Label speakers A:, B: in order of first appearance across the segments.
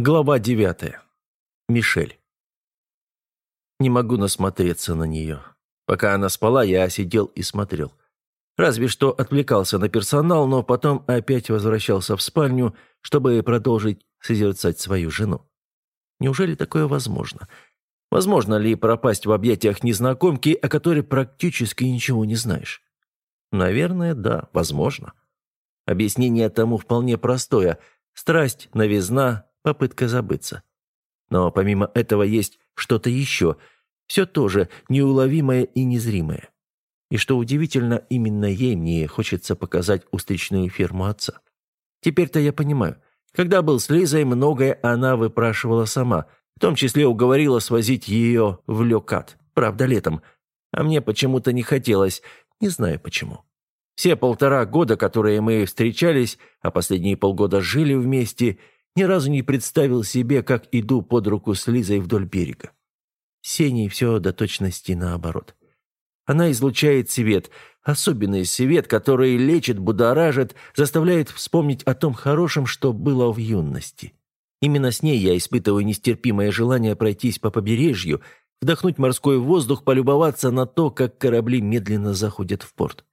A: Глава девятая. Мишель. Не могу насмотреться на нее. Пока она спала, я сидел и смотрел. Разве что отвлекался на персонал, но потом опять возвращался в спальню, чтобы продолжить созерцать свою жену. Неужели такое возможно? Возможно ли пропасть в объятиях незнакомки, о которой практически ничего не знаешь? Наверное, да, возможно. Объяснение тому вполне простое. Страсть, новизна, попытка забыться. Но помимо этого есть что-то еще, все тоже неуловимое и незримое. И что удивительно, именно ей мне хочется показать устричную ферму отца. Теперь-то я понимаю. Когда был с Лизой, многое она выпрашивала сама, в том числе уговорила свозить ее в Лёкат, правда, летом. А мне почему-то не хотелось, не знаю почему. Все полтора года, которые мы встречались, а последние полгода жили вместе – ни разу не представил себе, как иду под руку с Лизой вдоль берега. Сеней все до точности наоборот. Она излучает свет, особенный свет, который лечит, будоражит, заставляет вспомнить о том хорошем, что было в юности. Именно с ней я испытываю нестерпимое желание пройтись по побережью, вдохнуть морской воздух, полюбоваться на то, как корабли медленно заходят в порт.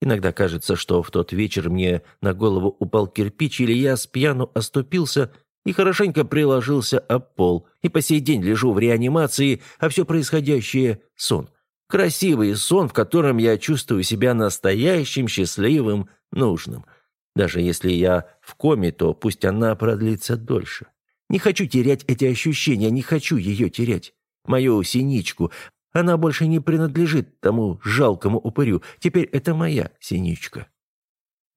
A: Иногда кажется, что в тот вечер мне на голову упал кирпич, или я с пьяну оступился и хорошенько приложился об пол, и по сей день лежу в реанимации, а все происходящее — сон. Красивый сон, в котором я чувствую себя настоящим, счастливым, нужным. Даже если я в коме, то пусть она продлится дольше. Не хочу терять эти ощущения, не хочу ее терять. Мою синичку, она больше не принадлежит тому жалкому упырю. Теперь это моя синичка.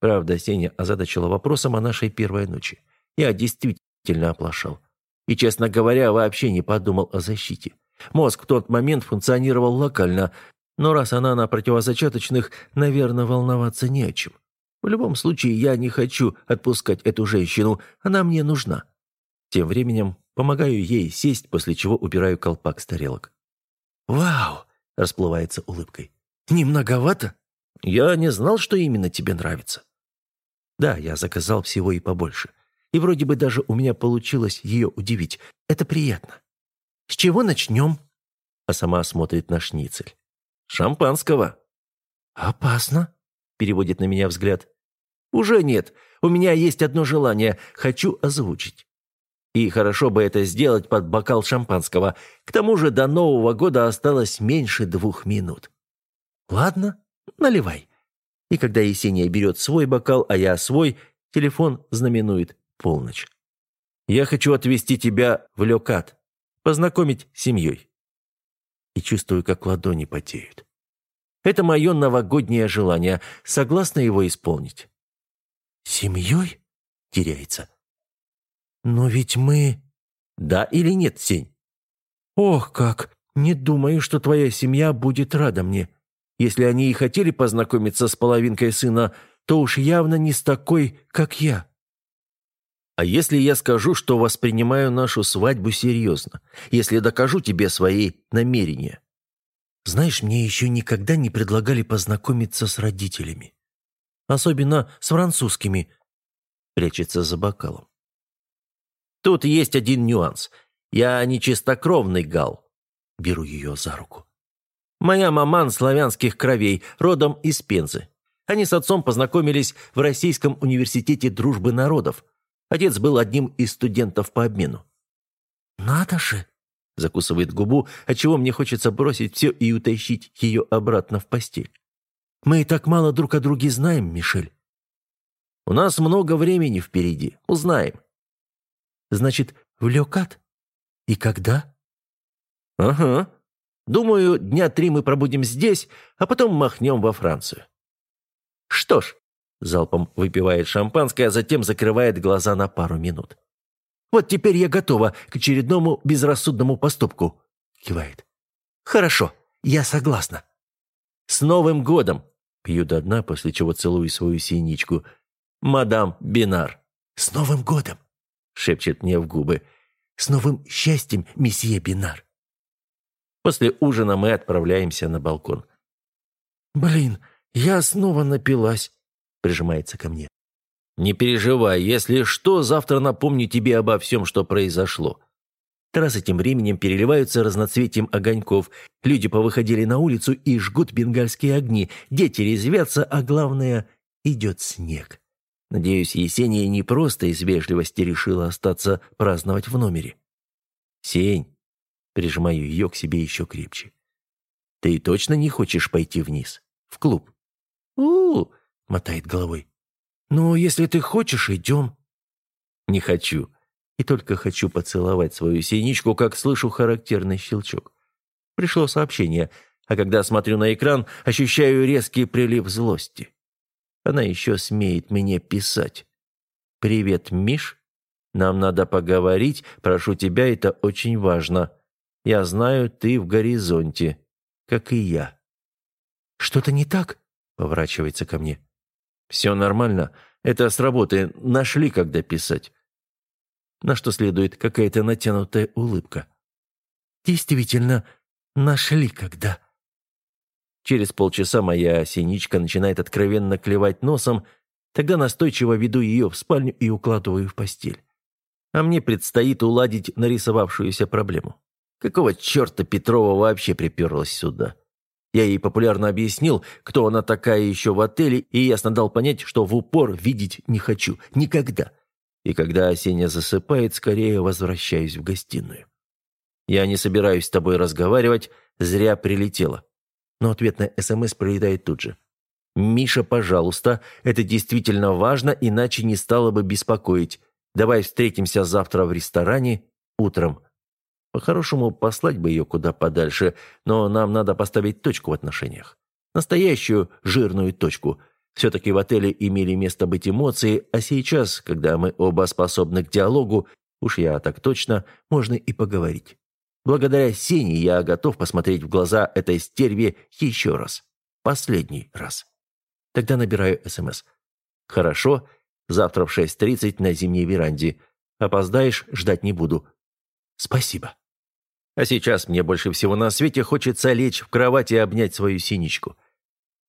A: Правда, Сеня озадачила вопросом о нашей первой ночи. Я действительно оплошал. И, честно говоря, вообще не подумал о защите. Мозг в тот момент функционировал локально, но раз она на противозачаточных, наверное, волноваться не о чем. В любом случае, я не хочу отпускать эту женщину, она мне нужна. Тем временем помогаю ей сесть, после чего убираю колпак с тарелок. «Вау!» – расплывается улыбкой. «Не многовато? Я не знал, что именно тебе нравится». Да, я заказал всего и побольше. И вроде бы даже у меня получилось ее удивить. Это приятно. «С чего начнем?» А сама смотрит на шницель. «Шампанского». «Опасно», – переводит на меня взгляд. «Уже нет. У меня есть одно желание. Хочу озвучить». И хорошо бы это сделать под бокал шампанского. К тому же до Нового года осталось меньше двух минут. Ладно, наливай. И когда Есения берет свой бокал, а я свой, телефон знаменует полночь. Я хочу отвезти тебя в Лёкат, познакомить с семьей. И чувствую, как ладони потеют. Это мое новогоднее желание. Согласна его исполнить? «Семьей?» — теряется. «Но ведь мы...» «Да или нет, Сень?» «Ох как! Не думаю, что твоя семья будет рада мне. Если они и хотели познакомиться с половинкой сына, то уж явно не с такой, как я». «А если я скажу, что воспринимаю нашу свадьбу серьезно? Если докажу тебе свои намерения?» «Знаешь, мне еще никогда не предлагали познакомиться с родителями. Особенно с французскими», — прячется за бокалом. Тут есть один нюанс. Я не чистокровный гал. Беру ее за руку. Моя маман славянских кровей, родом из Пензы. Они с отцом познакомились в Российском университете дружбы народов. Отец был одним из студентов по обмену. «Надо же!» – закусывает губу, отчего мне хочется бросить все и утащить ее обратно в постель. «Мы и так мало друг о друге знаем, Мишель». «У нас много времени впереди. Узнаем. Значит, в Лёкат? И когда? Ага. Думаю, дня три мы пробудем здесь, а потом махнем во Францию. Что ж, залпом выпивает шампанское, а затем закрывает глаза на пару минут. Вот теперь я готова к очередному безрассудному поступку, кивает. Хорошо, я согласна. С Новым годом! Пью до дна, после чего целую свою синичку. Мадам Бинар. С Новым годом! Шепчет мне в губы. «С новым счастьем, месье Бинар!» После ужина мы отправляемся на балкон. «Блин, я снова напилась», — прижимается ко мне. Не переживай, если что, завтра напомню тебе обо всем, что произошло». Трассы тем временем переливаются разноцветием огоньков. Люди повыходили на улицу и жгут бенгальские огни. Дети резвятся, а главное — идет снег. Надеюсь, Есения не просто из вежливости решила остаться праздновать в номере. «Сень», — прижимаю ее к себе еще крепче, — «ты точно не хочешь пойти вниз? В клуб?» «У-у-у», мотает головой. «Ну, если ты хочешь, идем». «Не хочу и только хочу поцеловать свою синичку, как слышу характерный щелчок. Пришло сообщение, а когда смотрю на экран, ощущаю резкий прилив злости. Она еще смеет мне писать. «Привет, Миш. Нам надо поговорить. Прошу тебя, это очень важно. Я знаю, ты в горизонте, как и я». «Что-то не так?» — поворачивается ко мне. «Все нормально. Это с работы. Нашли, когда писать на что следует какая-то натянутая улыбка. «Действительно, нашли когда». Через полчаса моя синичка начинает откровенно клевать носом, тогда настойчиво веду ее в спальню и укладываю в постель. А мне предстоит уладить нарисовавшуюся проблему. Какого черта Петрова вообще приперлась сюда? Я ей популярно объяснил, кто она такая еще в отеле, и ясно дал понять, что в упор видеть не хочу. Никогда и когда Осеня засыпает, скорее возвращаюсь в гостиную. «Я не собираюсь с тобой разговаривать, зря прилетела». Но ответная СМС прилетает тут же. «Миша, пожалуйста, это действительно важно, иначе не стало бы беспокоить. Давай встретимся завтра в ресторане утром». По-хорошему, послать бы ее куда подальше, но нам надо поставить точку в отношениях. Настоящую жирную точку – все-таки в отеле имели место быть эмоции, а сейчас, когда мы оба способны к диалогу, уж я так точно, можно и поговорить. Благодаря Сене я готов посмотреть в глаза этой стерве еще раз. Последний раз. Тогда набираю СМС. «Хорошо, завтра в 6.30 на зимней веранде. Опоздаешь, ждать не буду. Спасибо». А сейчас мне больше всего на свете хочется лечь в кровать и обнять свою синичку.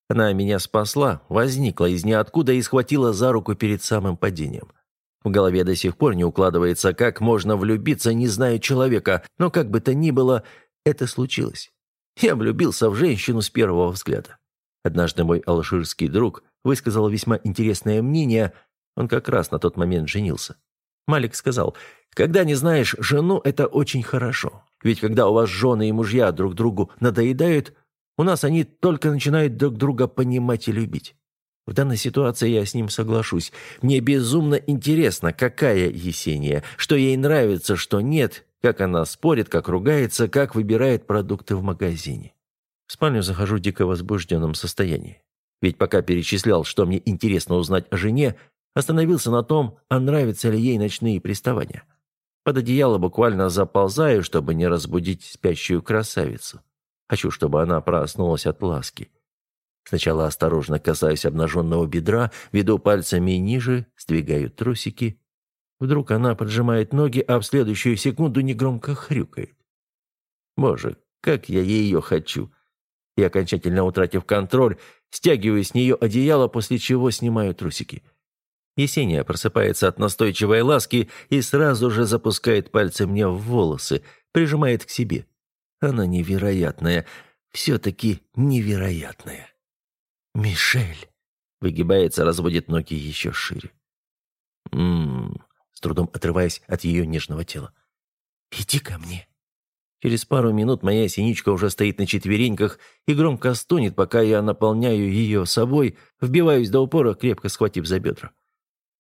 A: Она меня спасла, возникла из ниоткуда и схватила за руку перед самым падением. В голове до сих пор не укладывается, как можно влюбиться, не зная человека, но как бы то ни было, это случилось. Я влюбился в женщину с первого взгляда. Однажды мой алжирский друг высказал весьма интересное мнение, он как раз на тот момент женился. Малик сказал, «Когда не знаешь жену, это очень хорошо. Ведь когда у вас жены и мужья друг другу надоедают, у нас они только начинают друг друга понимать и любить. В данной ситуации я с ним соглашусь. Мне безумно интересно, какая Есения, что ей нравится, что нет, как она спорит, как ругается, как выбирает продукты в магазине. В спальню захожу в дико возбужденном состоянии. Ведь пока перечислял, что мне интересно узнать о жене, остановился на том, а нравятся ли ей ночные приставания. Под одеяло буквально заползаю, чтобы не разбудить спящую красавицу. Хочу, чтобы она проснулась от ласки. Сначала осторожно касаюсь обнаженного бедра, веду пальцами ниже, сдвигаю трусики. Вдруг она поджимает ноги, а в следующую секунду негромко хрюкает. Боже, как я ее хочу! И окончательно утратив контроль, стягиваю с нее одеяло, после чего снимаю трусики. Есения просыпается от настойчивой ласки и сразу же запускает пальцы мне в волосы, прижимает к себе. Она невероятная, все-таки невероятная. «Мишель!» — выгибается, разводит ноги еще шире. «М-м-м», с трудом отрываясь от ее нежного тела. «Иди ко мне». Через пару минут моя синичка уже стоит на четвереньках и громко стонет, пока я наполняю ее собой, вбиваюсь до упора, крепко схватив за бедра.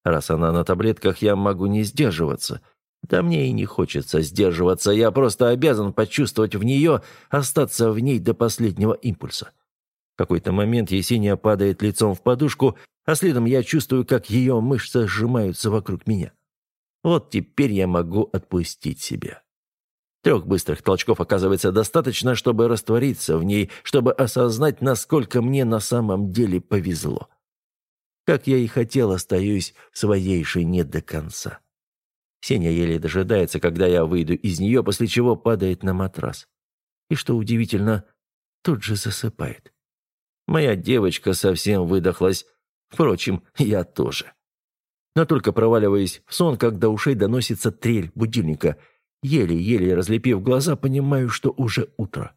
A: Раз она на таблетках, я могу не сдерживаться. Да мне и не хочется сдерживаться, я просто обязан почувствовать в нее, остаться в ней до последнего импульса. В какой-то момент Есения падает лицом в подушку, а следом я чувствую, как ее мышцы сжимаются вокруг меня. Вот теперь я могу отпустить себя. Трех быстрых толчков оказывается достаточно, чтобы раствориться в ней, чтобы осознать, насколько мне на самом деле повезло. Как я и хотел, остаюсь в своей шине до конца. Сеня еле дожидается, когда я выйду из нее, после чего падает на матрас. И, что удивительно, тут же засыпает. Моя девочка совсем выдохлась. Впрочем, я тоже. но только проваливаясь в сон, когда ушей доносится трель будильника. Еле-еле разлепив глаза, понимаю, что уже утро.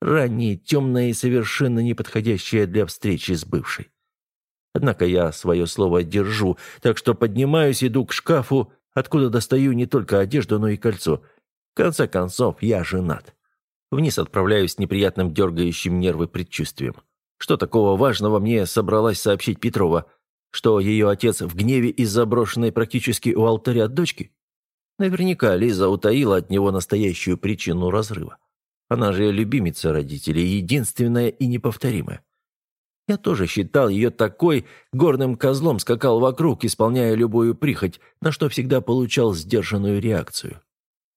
A: Раннее, темное и совершенно неподходящее для встречи с бывшей. Однако я свое слово держу, так что поднимаюсь, иду к шкафу, откуда достаю не только одежду, но и кольцо. В конце концов, я женат. Вниз отправляюсь с неприятным дергающим нервы предчувствием. Что такого важного мне собралась сообщить Петрова? Что ее отец в гневе из-за брошенной практически у алтаря дочки? Наверняка Лиза утаила от него настоящую причину разрыва. Она же любимица родителей, единственная и неповторимая. Я тоже считал ее такой, горным козлом скакал вокруг, исполняя любую прихоть, на что всегда получал сдержанную реакцию.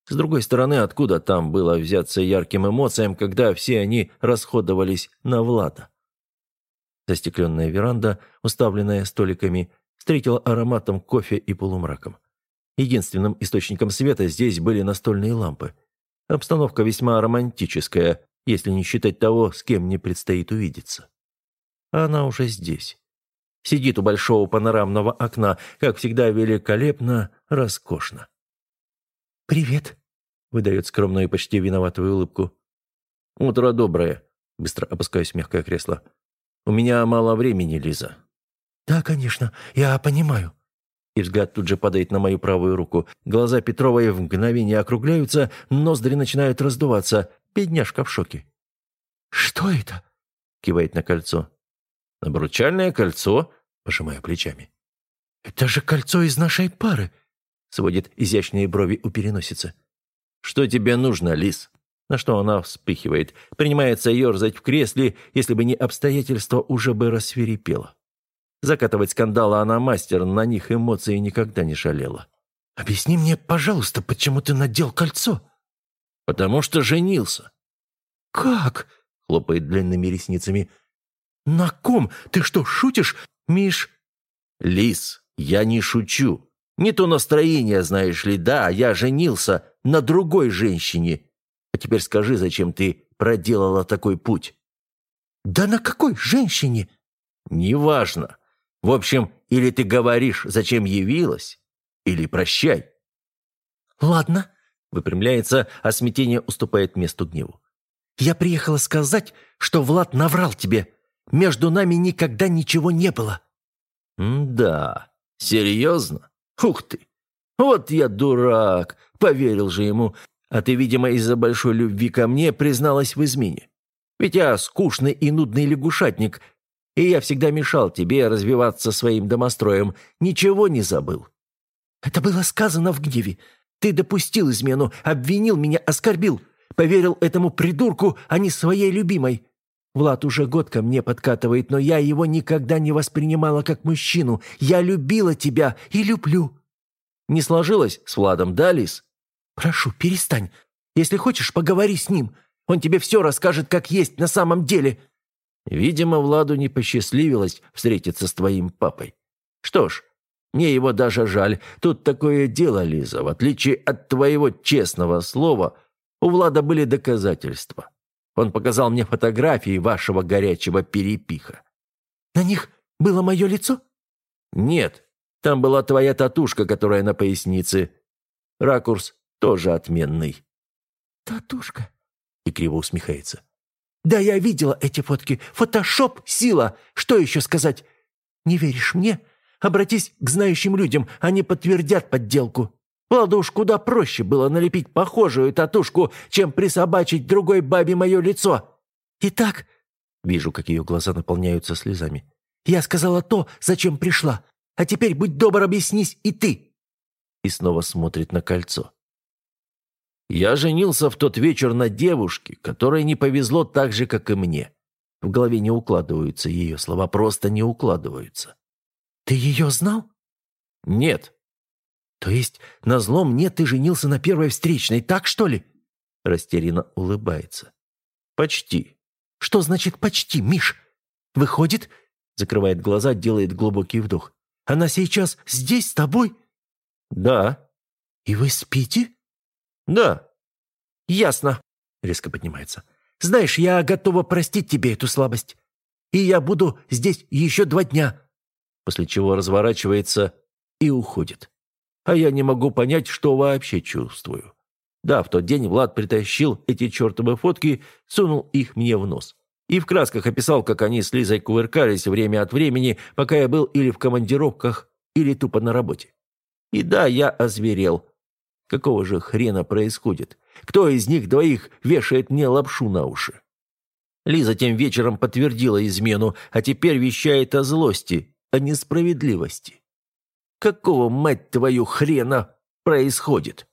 A: С другой стороны, откуда там было взяться ярким эмоциям, когда все они расходовались на Влада? Застекленная веранда, уставленная столиками, встретила ароматом кофе и полумраком. Единственным источником света здесь были настольные лампы. Обстановка весьма романтическая, если не считать того, с кем мне предстоит увидеться. Она уже здесь. Сидит у большого панорамного окна, как всегда великолепно, роскошно.
B: «Привет», — выдает скромную и почти виноватую улыбку.
A: «Утро доброе», — быстро опускаюсь в мягкое кресло. «У меня мало времени, Лиза».
B: «Да, конечно, я понимаю».
A: И взгляд тут же падает на мою правую руку. Глаза Петровой в мгновение округляются, ноздри начинают раздуваться. Бедняжка в шоке.
B: «Что это?»
A: — кивает на кольцо. «Обручальное кольцо?» — пожимая плечами.
B: «Это же кольцо из нашей пары!»
A: сводит изящные брови у переносицы. «Что тебе нужно, Лис?» На что она вспыхивает, принимается ерзать в кресле, если бы не обстоятельства, уже бы рассверепела. Закатывать скандалы она мастер, на них эмоции никогда не шалела.
B: «Объясни мне, пожалуйста, почему ты надел кольцо?»
A: «Потому что женился».
B: «Как?» — хлопает длинными ресницами. «На ком? Ты что, шутишь, Миш?»
A: «Лис, я не шучу. Не то настроение, знаешь ли, да, я женился на другой женщине. А теперь скажи, зачем ты проделала такой путь?»
B: «Да на какой женщине?»
A: «Неважно. В общем, или ты говоришь, зачем явилась, или прощай».
B: «Ладно», —
A: выпрямляется, а смятение уступает месту гневу.
B: «Я приехала сказать, что Влад наврал тебе. Между нами никогда ничего не было».
A: «Да, серьезно? Ух ты! Вот я дурак! Поверил же ему. А ты, видимо, из-за большой любви ко мне призналась в измене. Ведь я скучный и нудный лягушатник, и я всегда мешал тебе развиваться своим домостроем. Ничего не забыл».
B: «Это было сказано в гневе. Ты допустил измену, обвинил меня, оскорбил. Поверил этому придурку, а не своей любимой. Влад уже год ко мне подкатывает, но я его никогда не воспринимала как мужчину. Я любила тебя и люблю».
A: «Не сложилось с Владом, да, Лис?»
B: «Прошу, перестань. Если хочешь, поговори с ним. Он тебе все расскажет, как есть на самом деле».
A: «Видимо, Владу не посчастливилось встретиться с твоим папой. Что ж, мне его даже жаль. Тут такое дело, Лиза. В отличие от твоего честного слова, у Влада были доказательства. Он показал мне фотографии вашего горячего перепиха».
B: «На них было мое лицо?»
A: «Нет, там была твоя татушка, которая на пояснице. Ракурс тоже отменный».
B: «Татушка?»
A: И криво усмехается.
B: «Да, я видела эти фотки. Фотошоп — сила. Что еще сказать? Не веришь мне? Обратись к знающим людям, они подтвердят подделку». Ладно уж куда проще было налепить похожую татушку, чем присобачить другой бабе мое лицо. Итак, вижу, как ее глаза наполняются слезами. Я сказала то, зачем пришла. А теперь будь добр, объяснись и ты.
A: И снова смотрит на кольцо. Я женился в тот вечер на девушке, которой не повезло так же, как и мне. В голове не укладываются ее слова, просто не укладываются.
B: Ты ее знал?
A: Нет,
B: «То есть, на злом мне ты женился на первой встречной, так что ли?»
A: Растерянно улыбается. «Почти».
B: «Что значит «почти», Миш? Выходит...» Закрывает глаза, делает глубокий вдох. «Она сейчас здесь с тобой?»
A: «Да».
B: «И вы спите?»
A: «Да».
B: «Ясно», — резко поднимается. «Знаешь, я готова простить тебе эту слабость. И я буду здесь еще два дня».
A: После чего разворачивается и уходит. А я не могу понять, что вообще чувствую. Да, в тот день Влад притащил эти чертовы фотки, сунул их мне в нос. И в красках описал, как они с Лизой кувыркались время от времени, пока я был или в командировках, или тупо на работе. И да, я озверел. Какого же хрена происходит? Кто из них двоих вешает мне лапшу на уши? Лиза тем вечером подтвердила измену, а теперь вещает о злости, о несправедливости. Какого, мать твою, хрена происходит?